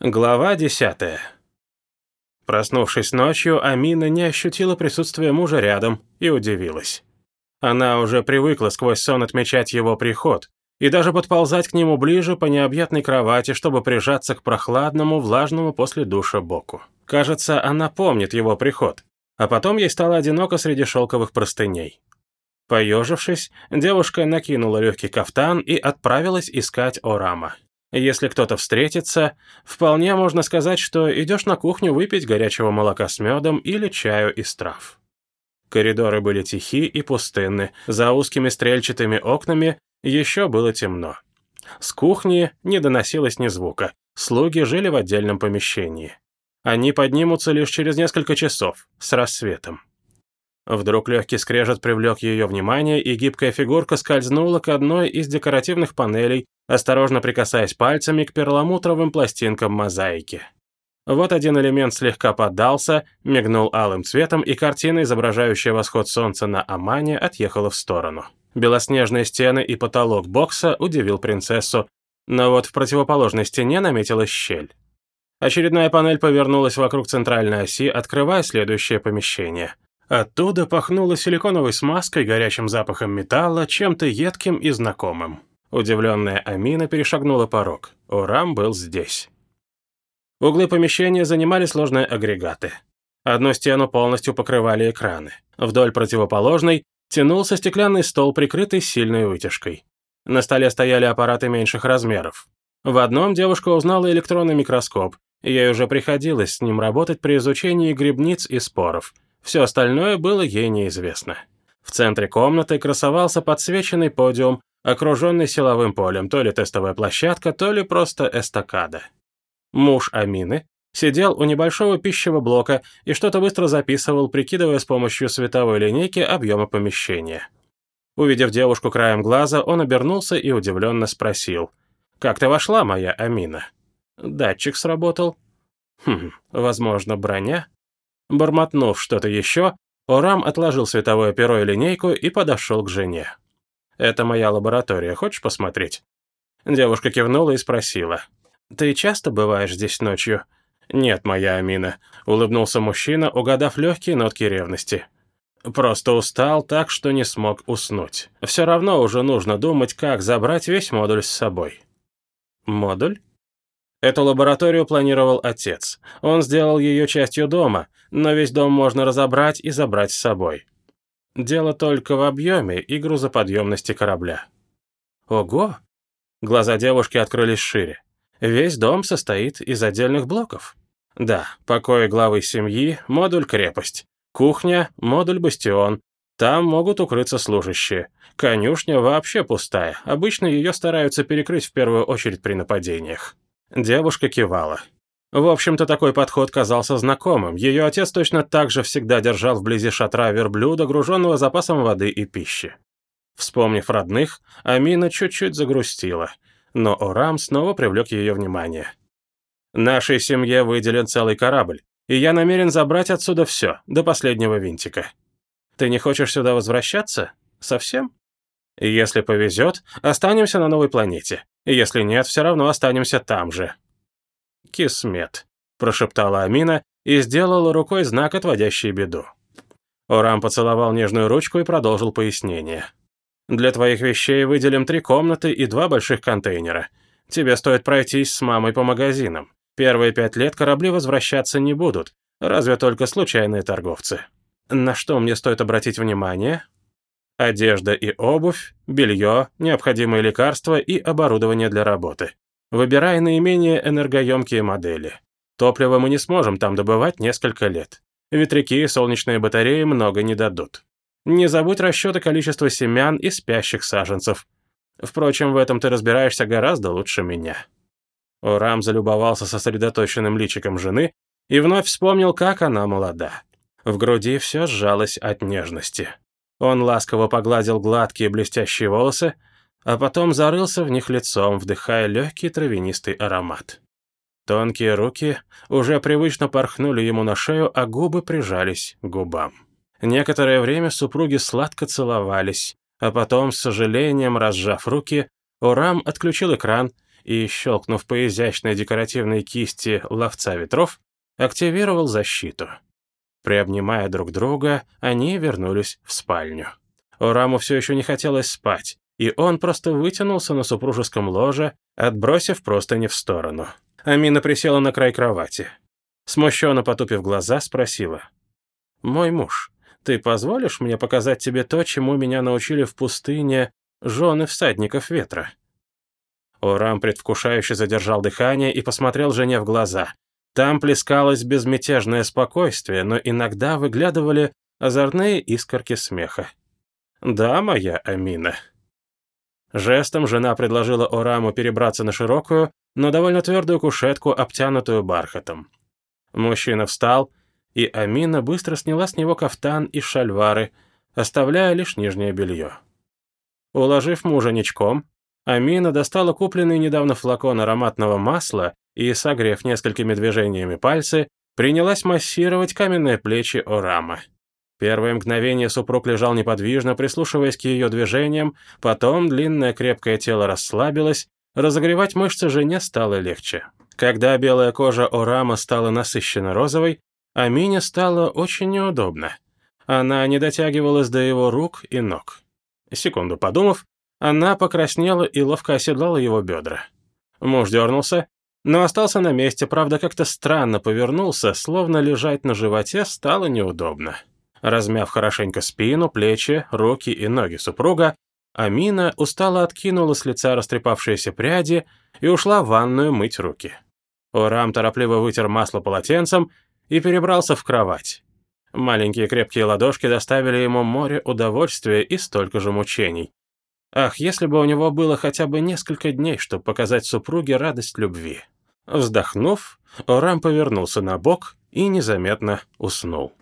Глава десятая. Проснувшись ночью, Амина не ощутила присутствия мужа рядом и удивилась. Она уже привыкла сквозь сон отмечать его приход и даже подползать к нему ближе по необъятной кровати, чтобы прижаться к прохладному, влажному после душа боку. Кажется, она помнит его приход, а потом ей стало одиноко среди шелковых простыней. Поежившись, девушка накинула легкий кафтан и отправилась искать Орама. Если кто-то встретится, вполне можно сказать, что идешь на кухню выпить горячего молока с медом или чаю из трав. Коридоры были тихи и пустынны, за узкими стрельчатыми окнами еще было темно. С кухни не доносилось ни звука, слуги жили в отдельном помещении. Они поднимутся лишь через несколько часов, с рассветом. Вдруг легкий скрежет привлек ее внимание, и гибкая фигурка скользнула к одной из декоративных панелей, осторожно прикасаясь пальцами к перламутровым пластинкам мозаики. Вот один элемент слегка поддался, мигнул алым цветом, и картина, изображающая восход солнца на Амане, отъехала в сторону. Белоснежные стены и потолок бокса удивил принцессу, но вот в противоположной стене наметилась щель. Очередная панель повернулась вокруг центральной оси, открывая следующее помещение. Оттуда пахнуло силиконовой смазкой, горячим запахом металла, чем-то едким и знакомым. Удивленная Амина перешагнула порог. Урам был здесь. Углы помещения занимали сложные агрегаты. Одну стену полностью покрывали экраны. Вдоль противоположной тянулся стеклянный стол, прикрытый сильной вытяжкой. На столе стояли аппараты меньших размеров. В одном девушка узнала электронный микроскоп, ей уже приходилось с ним работать при изучении грибниц и споров – все остальное было ей неизвестно. В центре комнаты красовался подсвеченный подиум, окруженный силовым полем, то ли тестовая площадка, то ли просто эстакада. Муж Амины сидел у небольшого пищевого блока и что-то быстро записывал, прикидывая с помощью световой линейки объемы помещения. Увидев девушку краем глаза, он обернулся и удивленно спросил. «Как ты вошла, моя Амина?» «Датчик сработал». «Хм, возможно, броня?» Бормотнув что-то еще, Орам отложил световое перо и линейку и подошел к жене. «Это моя лаборатория, хочешь посмотреть?» Девушка кивнула и спросила. «Ты часто бываешь здесь ночью?» «Нет, моя Амина», — улыбнулся мужчина, угадав легкие нотки ревности. «Просто устал так, что не смог уснуть. Все равно уже нужно думать, как забрать весь модуль с собой». «Модуль?» Эту лабораторию планировал отец. Он сделал ее частью дома, но весь дом можно разобрать и забрать с собой. Дело только в объеме и грузоподъемности корабля. Ого! Глаза девушки открылись шире. Весь дом состоит из отдельных блоков. Да, покои главы семьи, модуль крепость. Кухня, модуль бастион. Там могут укрыться служащие. Конюшня вообще пустая. Обычно ее стараются перекрыть в первую очередь при нападениях. Девушка кивала. В общем-то, такой подход казался знакомым. Ее отец точно так же всегда держал вблизи шатра верблюда, груженного запасом воды и пищи. Вспомнив родных, Амина чуть-чуть загрустила, но Орам снова привлек ее внимание. «Нашей семье выделен целый корабль, и я намерен забрать отсюда все, до последнего винтика. Ты не хочешь сюда возвращаться? Совсем?» Если повезет, останемся на новой планете. Если нет, все равно останемся там же». «Кисмет», — прошептала Амина и сделала рукой знак, отводящий беду. Орам поцеловал нежную ручку и продолжил пояснение. «Для твоих вещей выделим три комнаты и два больших контейнера. Тебе стоит пройтись с мамой по магазинам. Первые пять лет корабли возвращаться не будут, разве только случайные торговцы. На что мне стоит обратить внимание?» Одежда и обувь, белье, необходимые лекарства и оборудование для работы. Выбирай наименее энергоемкие модели. Топливо мы не сможем там добывать несколько лет. Ветряки и солнечные батареи много не дадут. Не забудь расчеты количества семян и спящих саженцев. Впрочем, в этом ты разбираешься гораздо лучше меня». Урам залюбовался сосредоточенным личиком жены и вновь вспомнил, как она молода. В груди все сжалось от нежности. Он ласково погладил гладкие блестящие волосы, а потом зарылся в них лицом, вдыхая легкий травянистый аромат. Тонкие руки уже привычно порхнули ему на шею, а губы прижались к губам. Некоторое время супруги сладко целовались, а потом, с сожалением разжав руки, Урам отключил экран и, щелкнув по изящной декоративной кисти ловца ветров, активировал защиту. Приобнимая друг друга, они вернулись в спальню. Ораму все еще не хотелось спать, и он просто вытянулся на супружеском ложе, отбросив простыни в сторону. Амина присела на край кровати. Смущенно потупив глаза, спросила. «Мой муж, ты позволишь мне показать тебе то, чему меня научили в пустыне жены всадников ветра?» Орам предвкушающе задержал дыхание и посмотрел жене в глаза. Там плескалось безмятежное спокойствие, но иногда выглядывали озорные искорки смеха. «Да, моя Амина». Жестом жена предложила Ораму перебраться на широкую, но довольно твердую кушетку, обтянутую бархатом. Мужчина встал, и Амина быстро сняла с него кафтан и шальвары, оставляя лишь нижнее белье. Уложив мужа ничком, Амина достала купленный недавно флакон ароматного масла и, согрев несколькими движениями пальцы, принялась массировать каменные плечи Орама. Первое мгновение супруг лежал неподвижно, прислушиваясь к ее движениям, потом длинное крепкое тело расслабилось, разогревать мышцы жене стало легче. Когда белая кожа Орама стала насыщенно розовой, Амине стало очень неудобно. Она не дотягивалась до его рук и ног. Секунду подумав, она покраснела и ловко оседлала его бедра. Муж дернулся, но остался на месте, правда, как-то странно повернулся, словно лежать на животе стало неудобно. Размяв хорошенько спину, плечи, руки и ноги супруга, Амина устало откинула с лица растрепавшиеся пряди и ушла в ванную мыть руки. Орам торопливо вытер масло полотенцем и перебрался в кровать. Маленькие крепкие ладошки доставили ему море удовольствия и столько же мучений. Ах, если бы у него было хотя бы несколько дней, чтобы показать супруге радость любви. Вздохнув, Орам повернулся на бок и незаметно уснул.